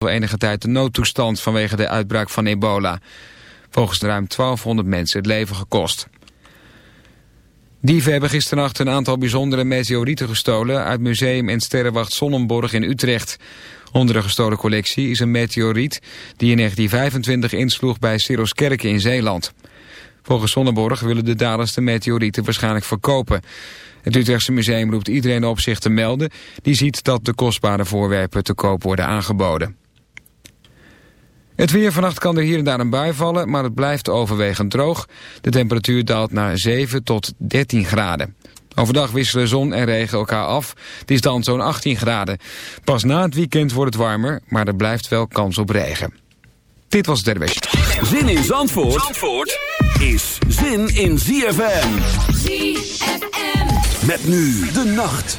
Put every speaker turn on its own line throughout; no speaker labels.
al enige tijd de noodtoestand vanwege de uitbraak van ebola. Volgens ruim 1200 mensen het leven gekost. Dieven hebben gisternacht een aantal bijzondere meteorieten gestolen... uit museum en sterrenwacht Sonnenborg in Utrecht. Onder de gestolen collectie is een meteoriet... die in 1925 insloeg bij Siroskerke in Zeeland. Volgens Sonnenborg willen de daders de meteorieten waarschijnlijk verkopen. Het Utrechtse museum roept iedereen op zich te melden... die ziet dat de kostbare voorwerpen te koop worden aangeboden. Het weer vannacht kan er hier en daar een bui vallen, maar het blijft overwegend droog. De temperatuur daalt naar 7 tot 13 graden. Overdag wisselen zon en regen elkaar af. Het is dan zo'n 18 graden. Pas na het weekend wordt het warmer, maar er blijft wel kans op regen. Dit was Derwish.
Zin in Zandvoort, Zandvoort is zin in ZFM.
ZFM.
Met nu de nacht.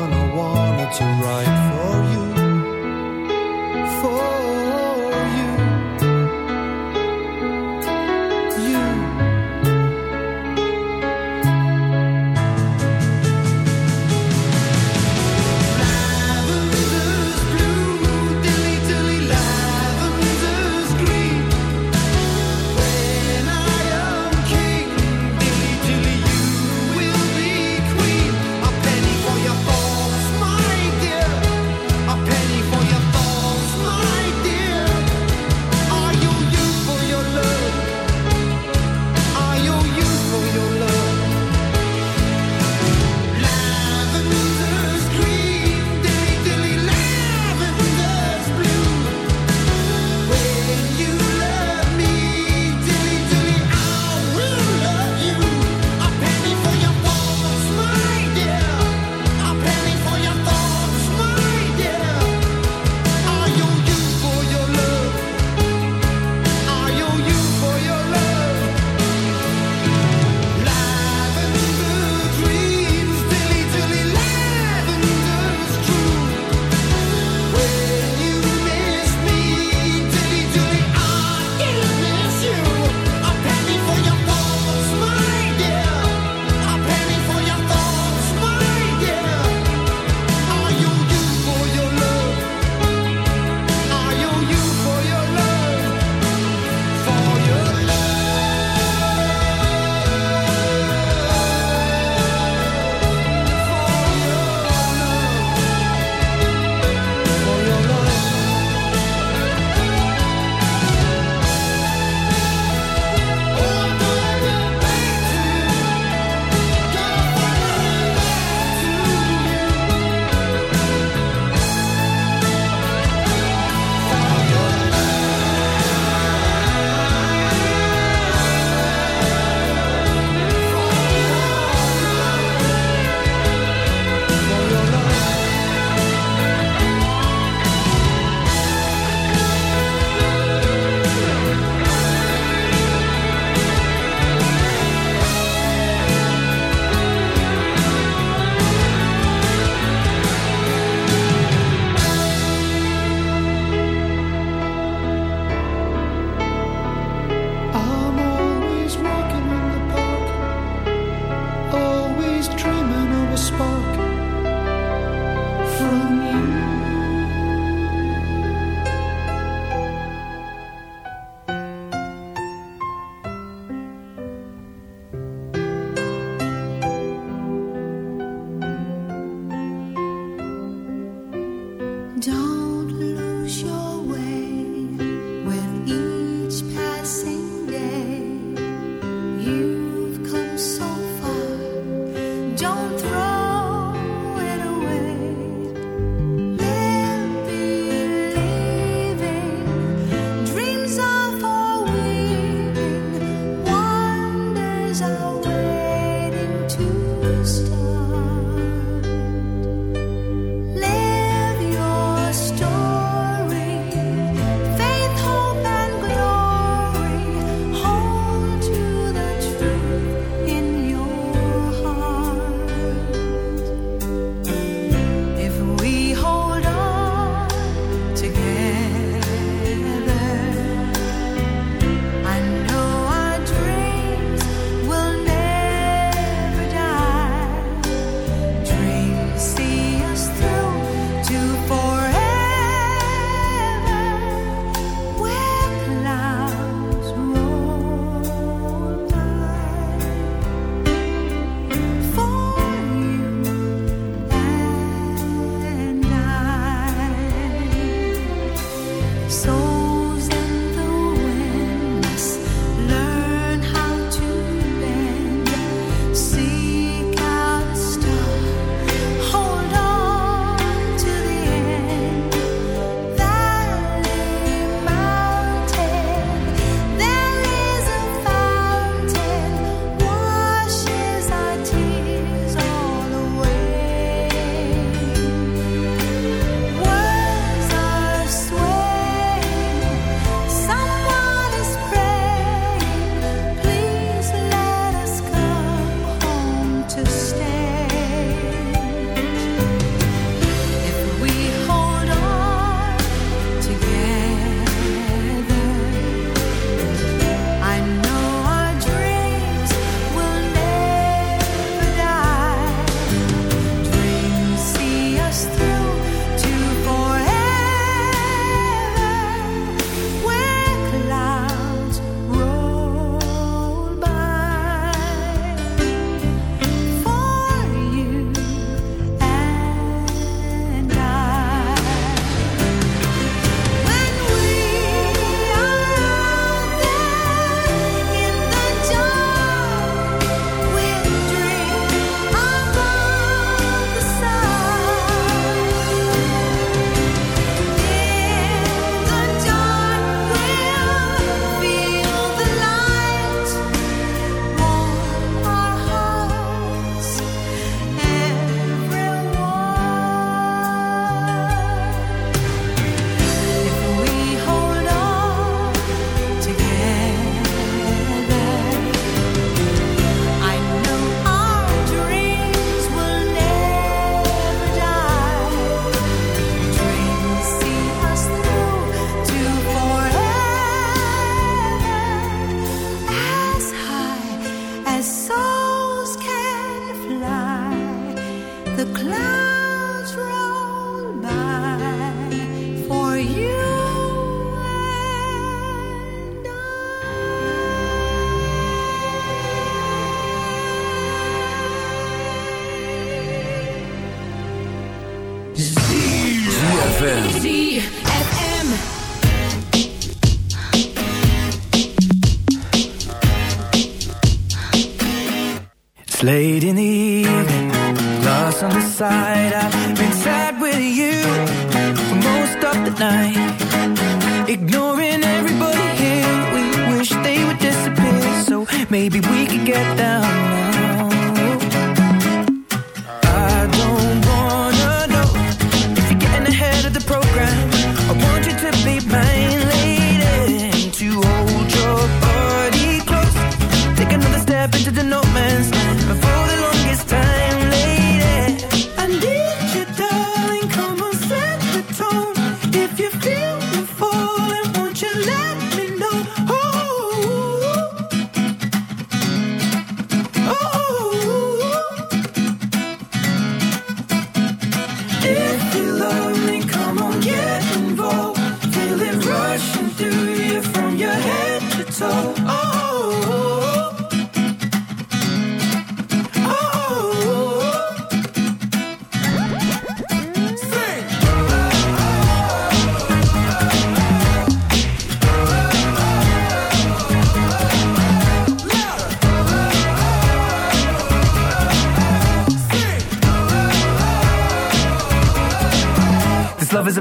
I to write for you. For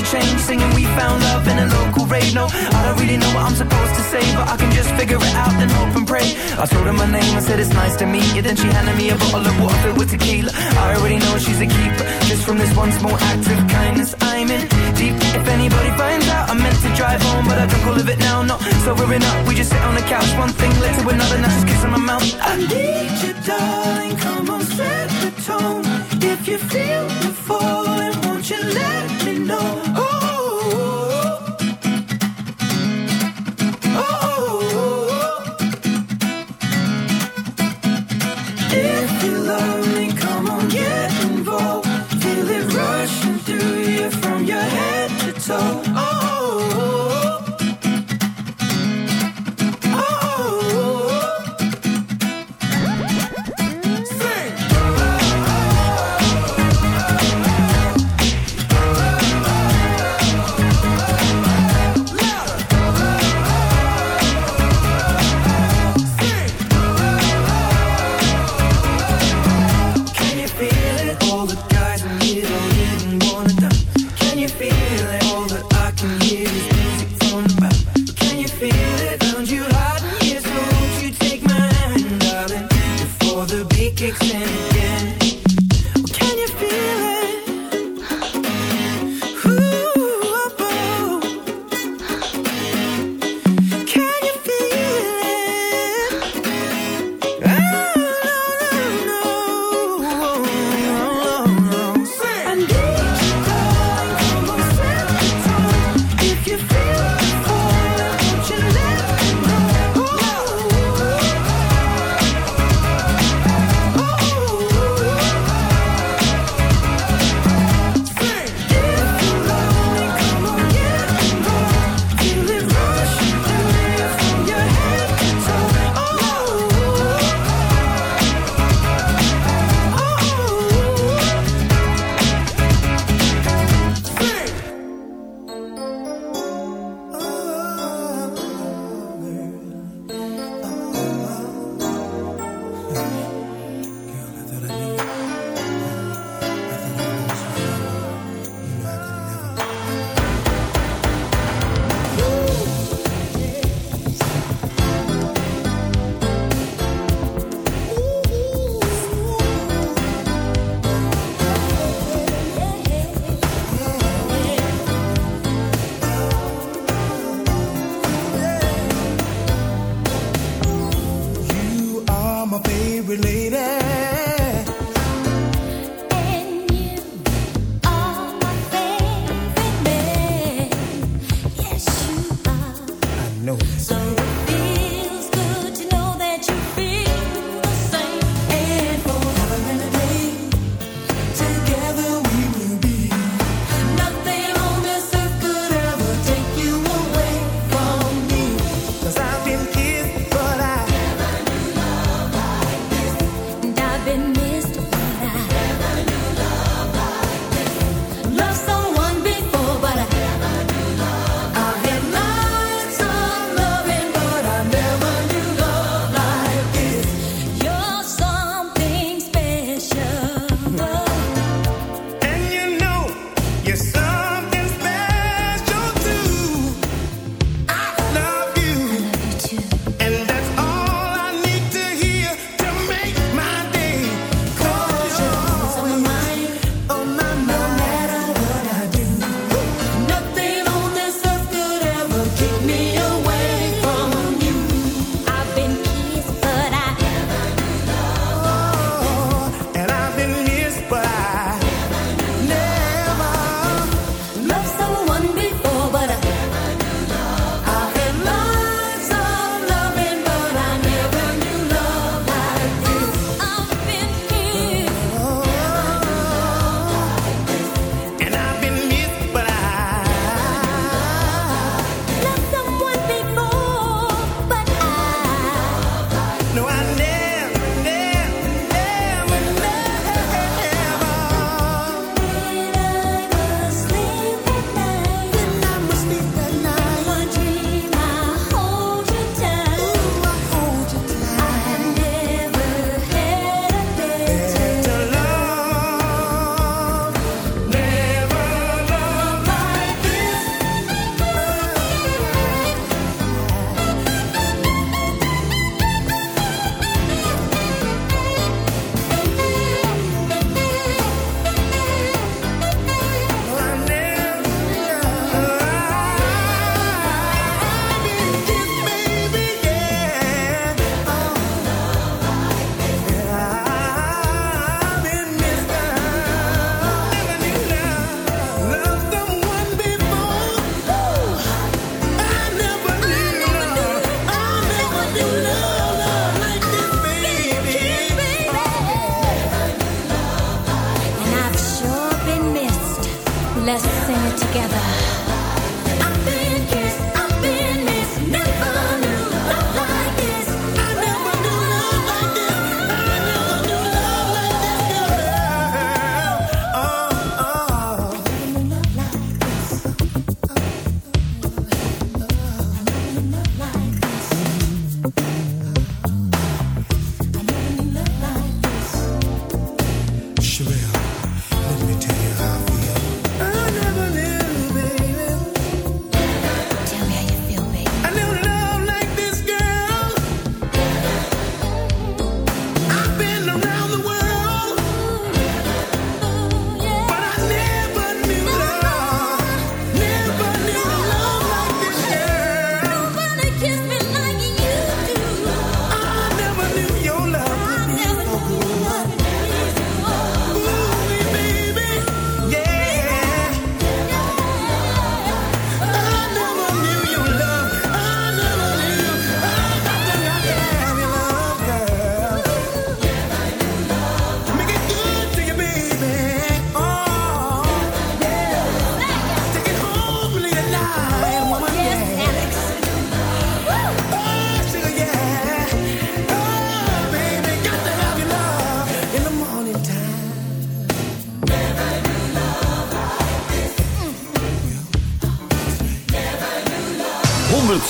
the chain Singing we found love in a local rave No, I don't really know what I'm supposed to say But I can just figure it out and hope and pray. I told her my name and said it's nice to meet you. Then she handed me a bottle of water filled with tequila. I already know she's a keeper Just from this one small act of kindness. I'm in deep. If anybody finds out I meant to drive home
But
I don't call it now, no So we're in we just sit on the couch One thing led to another, now she's kissing my mouth. I need you darling, come on set the tone. If you
feel the falling, won't you let know.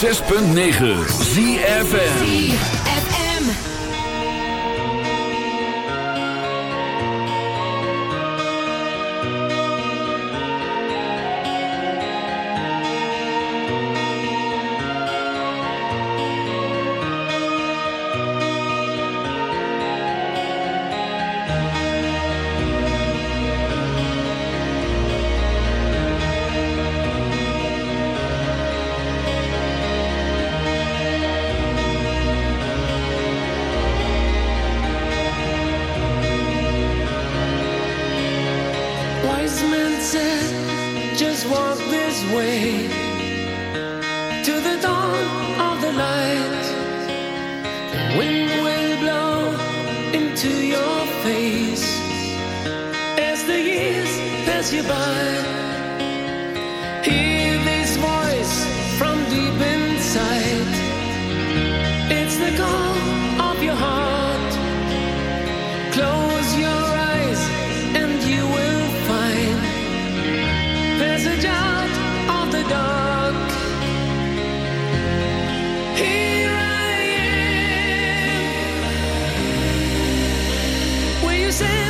106.9 ZFN kisses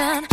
time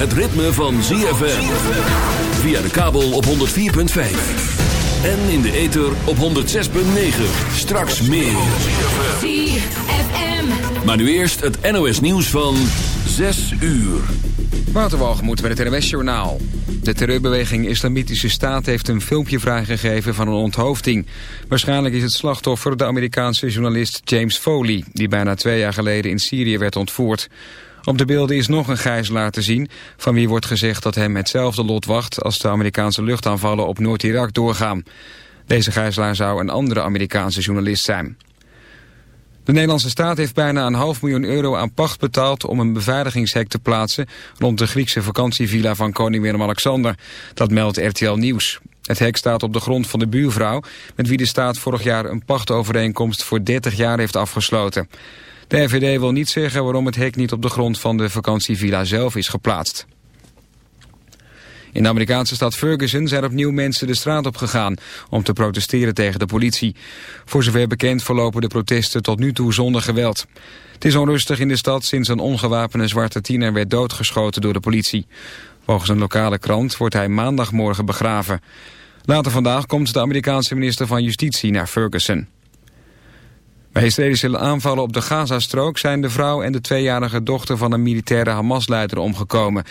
het ritme van ZFM. Via de kabel op 104.5. En in de ether op 106.9. Straks meer.
ZFM.
Maar nu eerst het NOS nieuws van 6 uur.
Waterwalgemoed bij het NWS Journaal. De terreurbeweging Islamitische Staat heeft een filmpje vrijgegeven van een onthoofding. Waarschijnlijk is het slachtoffer de Amerikaanse journalist James Foley... die bijna twee jaar geleden in Syrië werd ontvoerd. Op de beelden is nog een gijzelaar te zien... van wie wordt gezegd dat hem hetzelfde lot wacht... als de Amerikaanse luchtaanvallen op Noord-Irak doorgaan. Deze gijzelaar zou een andere Amerikaanse journalist zijn. De Nederlandse staat heeft bijna een half miljoen euro aan pacht betaald om een beveiligingshek te plaatsen rond de Griekse vakantievilla van koning Willem-Alexander. Dat meldt RTL Nieuws. Het hek staat op de grond van de buurvrouw met wie de staat vorig jaar een pachtovereenkomst voor 30 jaar heeft afgesloten. De RVD wil niet zeggen waarom het hek niet op de grond van de vakantievilla zelf is geplaatst. In de Amerikaanse stad Ferguson zijn opnieuw mensen de straat op gegaan om te protesteren tegen de politie. Voor zover bekend verlopen de protesten tot nu toe zonder geweld. Het is onrustig in de stad sinds een ongewapende zwarte tiener werd doodgeschoten door de politie. Volgens een lokale krant wordt hij maandagmorgen begraven. Later vandaag komt de Amerikaanse minister van Justitie naar Ferguson. Bij Israëlische aanvallen op de Gazastrook zijn de vrouw en de tweejarige dochter van een militaire Hamas-leider omgekomen.